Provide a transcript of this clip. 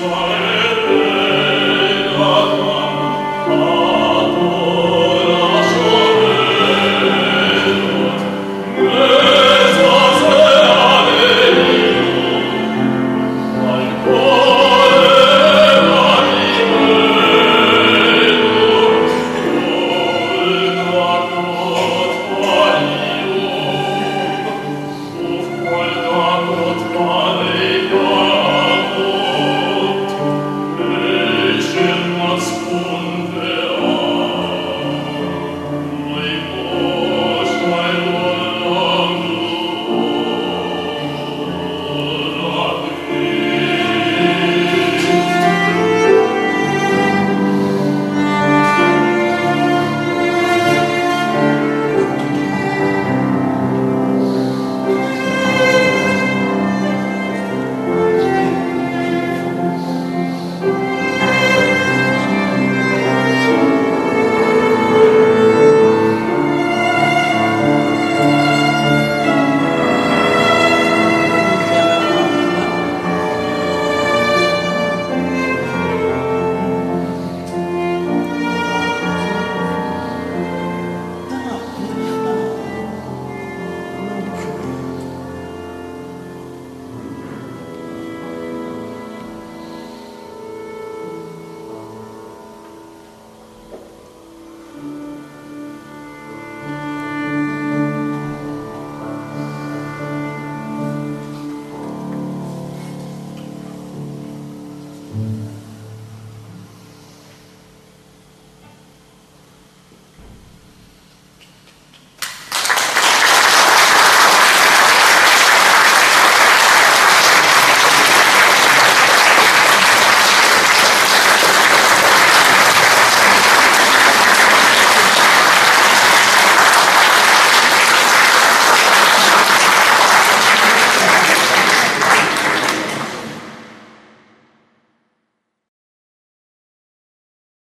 Lord.